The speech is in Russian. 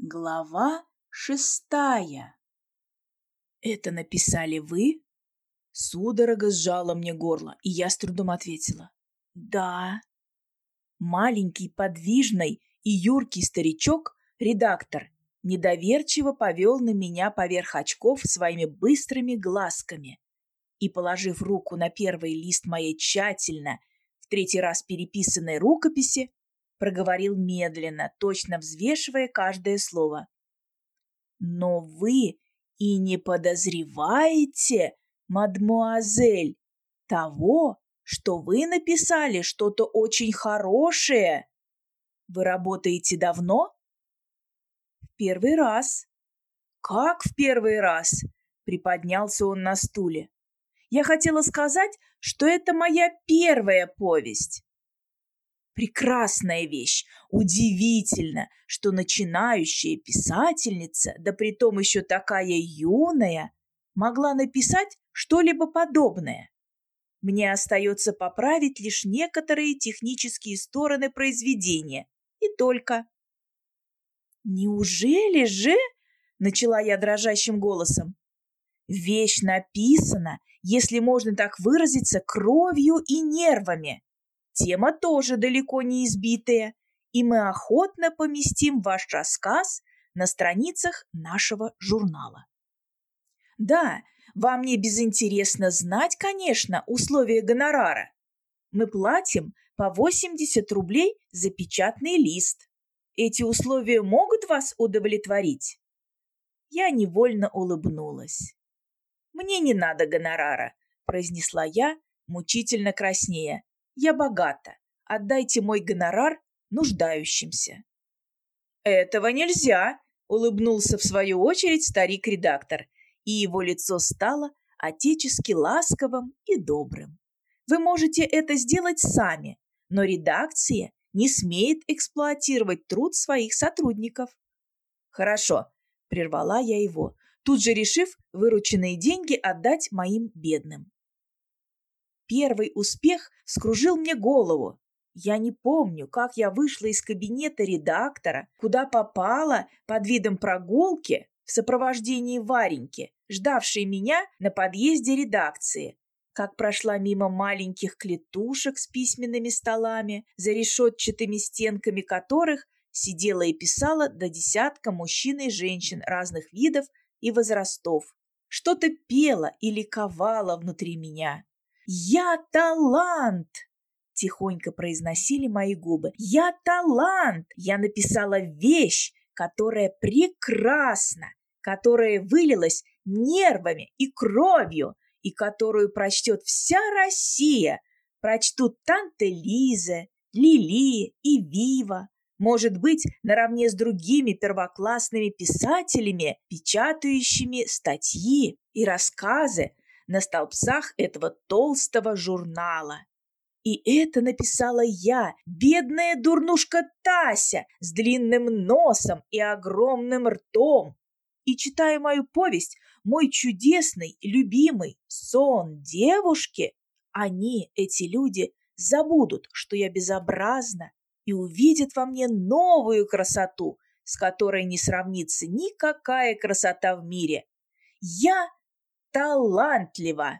Глава шестая. «Это написали вы?» Судорога сжала мне горло, и я с трудом ответила. «Да». Маленький, подвижный и юркий старичок, редактор, недоверчиво повел на меня поверх очков своими быстрыми глазками и, положив руку на первый лист моей тщательно, в третий раз переписанной рукописи, проговорил медленно, точно взвешивая каждое слово. «Но вы и не подозреваете, мадмуазель, того, что вы написали что-то очень хорошее. Вы работаете давно?» «В первый раз». «Как в первый раз?» — приподнялся он на стуле. «Я хотела сказать, что это моя первая повесть. Прекрасная вещь. Удивительно, что начинающая писательница, да притом еще такая юная, могла написать что-либо подобное. Мне остается поправить лишь некоторые технические стороны произведения. И только. «Неужели же?» – начала я дрожащим голосом. «Вещь написана, если можно так выразиться, кровью и нервами. Тема тоже далеко не избитая, и мы охотно поместим ваш рассказ на страницах нашего журнала. Да, вам не безинтересно знать, конечно, условия гонорара. Мы платим по 80 рублей за печатный лист. Эти условия могут вас удовлетворить? Я невольно улыбнулась. «Мне не надо гонорара», – произнесла я, мучительно краснея. Я богата. Отдайте мой гонорар нуждающимся. Этого нельзя, улыбнулся в свою очередь старик-редактор, и его лицо стало отечески ласковым и добрым. Вы можете это сделать сами, но редакция не смеет эксплуатировать труд своих сотрудников. Хорошо, прервала я его, тут же решив вырученные деньги отдать моим бедным. Первый успех скружил мне голову. Я не помню, как я вышла из кабинета редактора, куда попала под видом прогулки в сопровождении Вареньки, ждавшей меня на подъезде редакции, как прошла мимо маленьких клетушек с письменными столами, за решетчатыми стенками которых сидела и писала до десятка мужчин и женщин разных видов и возрастов. Что-то пело и ликовало внутри меня. «Я талант!» – тихонько произносили мои губы. «Я талант! Я написала вещь, которая прекрасна, которая вылилась нервами и кровью, и которую прочтет вся Россия. Прочтут Танте Лиза, Лили и Вива, может быть, наравне с другими первоклассными писателями, печатающими статьи и рассказы на столбцах этого толстого журнала. И это написала я, бедная дурнушка Тася, с длинным носом и огромным ртом. И читая мою повесть, мой чудесный, любимый сон девушки, они, эти люди, забудут, что я безобразна, и увидят во мне новую красоту, с которой не сравнится никакая красота в мире. Я талантливо.